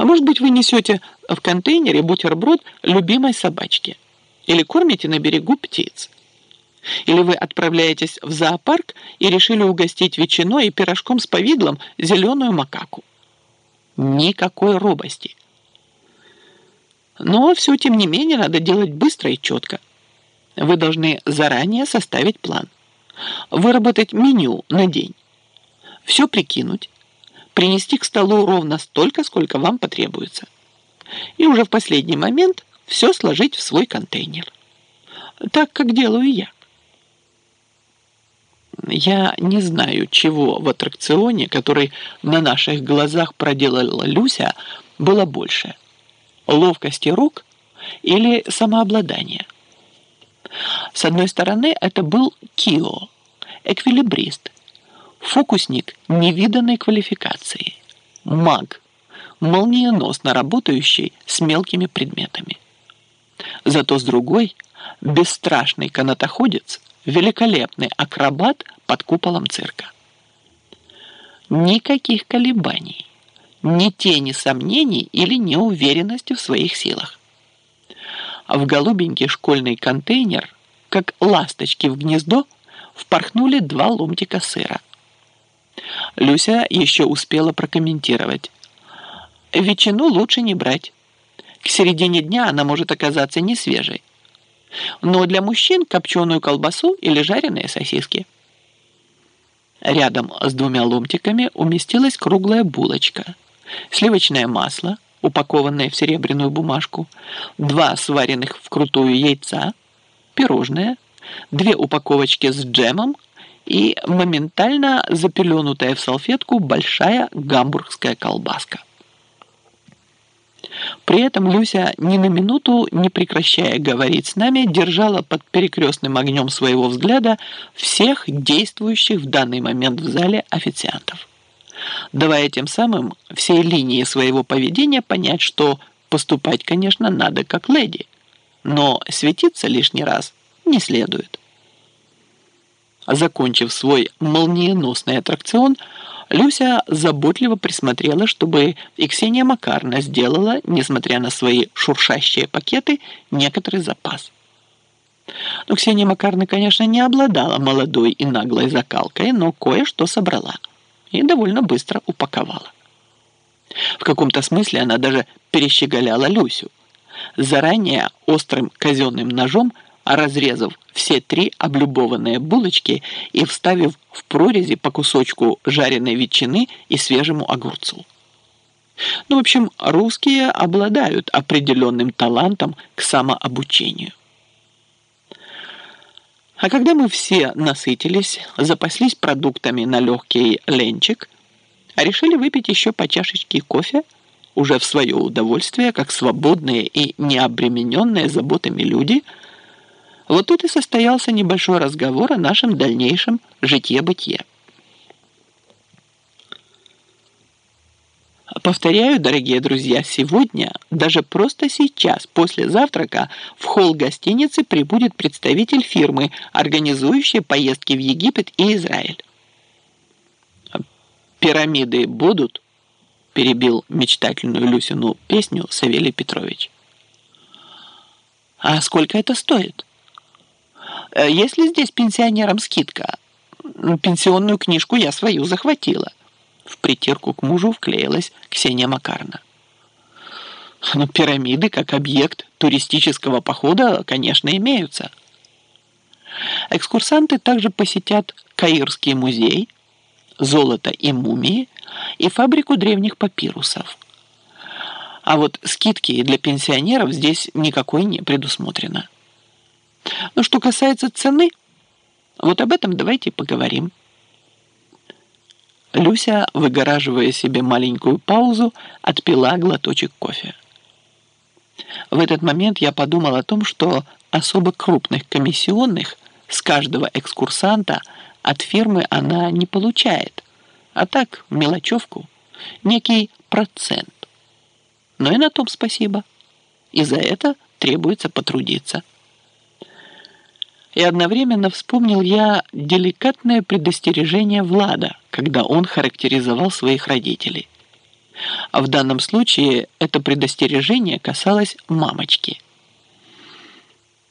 А может быть, вы несете в контейнере бутерброд любимой собачки или кормите на берегу птиц. Или вы отправляетесь в зоопарк и решили угостить ветчиной и пирожком с повидлом зеленую макаку. Никакой робости. Но все, тем не менее, надо делать быстро и четко. Вы должны заранее составить план. Выработать меню на день. Все прикинуть. Принести к столу ровно столько, сколько вам потребуется. И уже в последний момент все сложить в свой контейнер. Так, как делаю я. Я не знаю, чего в аттракционе, который на наших глазах проделала Люся, было больше. Ловкости рук или самообладания. С одной стороны, это был Кио, эквилибрист, фокусник невиданной квалификации, маг, молниеносно работающий с мелкими предметами. Зато с другой – бесстрашный канатоходец – великолепный акробат под куполом цирка. Никаких колебаний, ни тени сомнений или неуверенности в своих силах. В голубенький школьный контейнер, как ласточки в гнездо, впорхнули два ломтика сыра. Люся еще успела прокомментировать. Ветчину лучше не брать. К середине дня она может оказаться не свежей но для мужчин копченую колбасу или жареные сосиски. Рядом с двумя ломтиками уместилась круглая булочка, сливочное масло, упакованное в серебряную бумажку, два сваренных вкрутую яйца, пирожное, две упаковочки с джемом и моментально запеленутая в салфетку большая гамбургская колбаска. При этом Люся ни на минуту, не прекращая говорить с нами, держала под перекрестным огнем своего взгляда всех действующих в данный момент в зале официантов, давая тем самым всей линии своего поведения понять, что поступать, конечно, надо как леди, но светиться лишний раз не следует. Закончив свой молниеносный аттракцион, Люся заботливо присмотрела, чтобы и Ксения Макарна сделала, несмотря на свои шуршащие пакеты, некоторый запас. Но Ксения Макарна, конечно, не обладала молодой и наглой закалкой, но кое-что собрала и довольно быстро упаковала. В каком-то смысле она даже перещеголяла Люсю. Заранее острым казенным ножом – разрезав все три облюбованные булочки и вставив в прорези по кусочку жареной ветчины и свежему огурцу. Ну, в общем, русские обладают определенным талантом к самообучению. А когда мы все насытились, запаслись продуктами на легкий ленчик, решили выпить еще по чашечке кофе, уже в свое удовольствие, как свободные и необремененные заботами люди – вот тут и состоялся небольшой разговор о нашем дальнейшем житье-бытие. Повторяю, дорогие друзья, сегодня, даже просто сейчас, после завтрака, в холл гостиницы прибудет представитель фирмы, организующей поездки в Египет и Израиль. «Пирамиды будут?» – перебил мечтательную Люсину песню Савелий Петрович. «А сколько это стоит?» Э, есть ли здесь пенсионерам скидка? Пенсионную книжку я свою захватила. В притирку к мужу вклеилась Ксения Макарна. Но пирамиды как объект туристического похода, конечно, имеются. Экскурсанты также посетят Каирский музей, золото и мумии и фабрику древних папирусов. А вот скидки для пенсионеров здесь никакой не предусмотрено. Но что касается цены, вот об этом давайте поговорим. Люся, выгораживая себе маленькую паузу, отпила глоточек кофе. В этот момент я подумал о том, что особо крупных комиссионных с каждого экскурсанта от фирмы она не получает, а так мелочевку, некий процент. Но и на том спасибо. И за это требуется потрудиться. И одновременно вспомнил я деликатное предостережение Влада, когда он характеризовал своих родителей. А в данном случае это предостережение касалось мамочки –